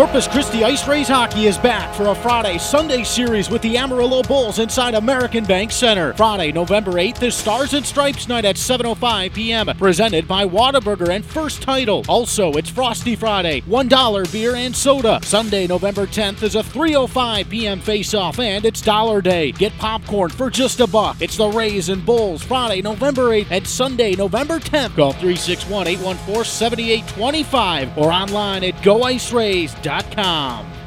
Corpus Christi Ice Rays Hockey is back for a Friday Sunday series with the Amarillo Bulls inside American Bank Center. Friday, November 8th is Stars and Stripes night at 7.05 p.m. Presented by Whataburger and First Title. Also, it's Frosty Friday, $1 beer and soda. Sunday, November 10th is a 3.05 p.m. face-off and it's Dollar Day. Get popcorn for just a buck. It's the Rays and Bulls Friday, November 8th and Sunday, November 10th. Call 361 814 7825 or online at goicerays.com. Sports.com.